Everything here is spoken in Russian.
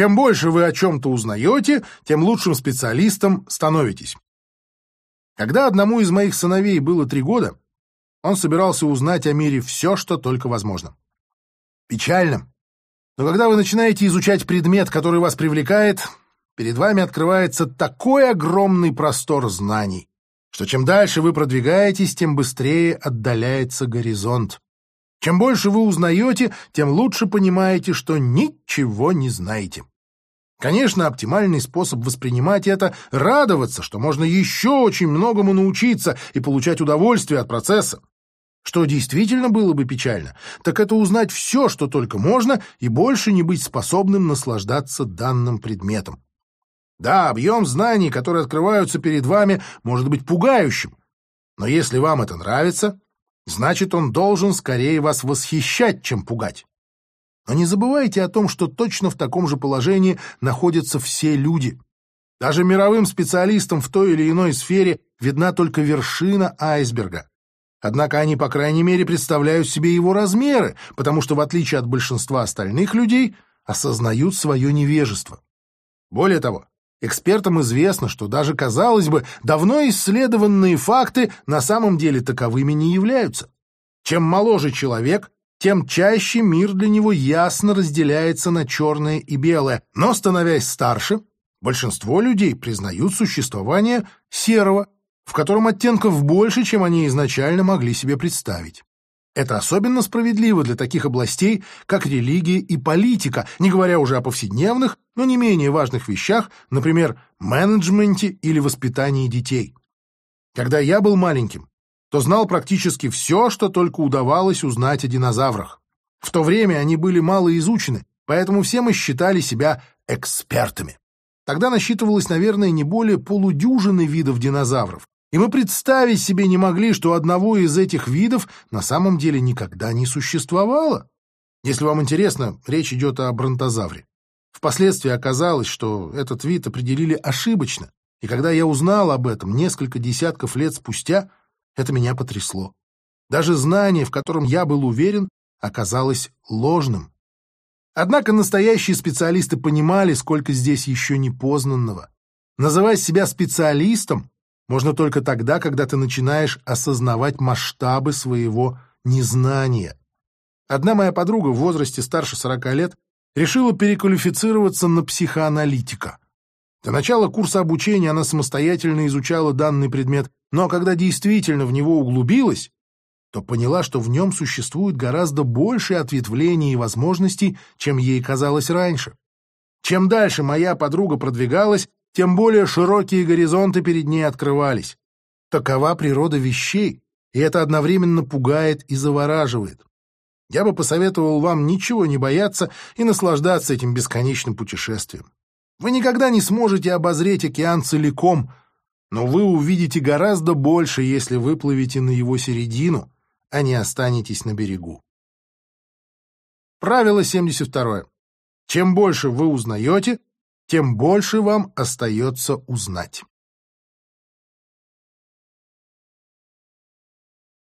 Чем больше вы о чем-то узнаете, тем лучшим специалистом становитесь. Когда одному из моих сыновей было три года, он собирался узнать о мире все, что только возможно. Печально. Но когда вы начинаете изучать предмет, который вас привлекает, перед вами открывается такой огромный простор знаний, что чем дальше вы продвигаетесь, тем быстрее отдаляется горизонт. Чем больше вы узнаете, тем лучше понимаете, что ничего не знаете. Конечно, оптимальный способ воспринимать это — радоваться, что можно еще очень многому научиться и получать удовольствие от процесса. Что действительно было бы печально, так это узнать все, что только можно, и больше не быть способным наслаждаться данным предметом. Да, объем знаний, которые открываются перед вами, может быть пугающим, но если вам это нравится, значит, он должен скорее вас восхищать, чем пугать. Но не забывайте о том, что точно в таком же положении находятся все люди. Даже мировым специалистам в той или иной сфере видна только вершина айсберга. Однако они, по крайней мере, представляют себе его размеры, потому что, в отличие от большинства остальных людей, осознают свое невежество. Более того, экспертам известно, что даже, казалось бы, давно исследованные факты на самом деле таковыми не являются. Чем моложе человек, тем чаще мир для него ясно разделяется на черное и белое, но, становясь старше, большинство людей признают существование серого, в котором оттенков больше, чем они изначально могли себе представить. Это особенно справедливо для таких областей, как религия и политика, не говоря уже о повседневных, но не менее важных вещах, например, менеджменте или воспитании детей. Когда я был маленьким, то знал практически все, что только удавалось узнать о динозаврах. В то время они были мало изучены, поэтому все мы считали себя экспертами. Тогда насчитывалось, наверное, не более полудюжины видов динозавров, и мы представить себе не могли, что одного из этих видов на самом деле никогда не существовало. Если вам интересно, речь идет о бронтозавре. Впоследствии оказалось, что этот вид определили ошибочно, и когда я узнал об этом несколько десятков лет спустя, это меня потрясло. Даже знание, в котором я был уверен, оказалось ложным. Однако настоящие специалисты понимали, сколько здесь еще не познанного. Называть себя специалистом можно только тогда, когда ты начинаешь осознавать масштабы своего незнания. Одна моя подруга в возрасте старше 40 лет решила переквалифицироваться на психоаналитика. До начала курса обучения она самостоятельно изучала данный предмет, но когда действительно в него углубилась, то поняла, что в нем существует гораздо больше ответвлений и возможностей, чем ей казалось раньше. Чем дальше моя подруга продвигалась, тем более широкие горизонты перед ней открывались. Такова природа вещей, и это одновременно пугает и завораживает. Я бы посоветовал вам ничего не бояться и наслаждаться этим бесконечным путешествием. Вы никогда не сможете обозреть океан целиком, но вы увидите гораздо больше, если выплывете на его середину, а не останетесь на берегу. Правило 72. Чем больше вы узнаете, тем больше вам остается узнать.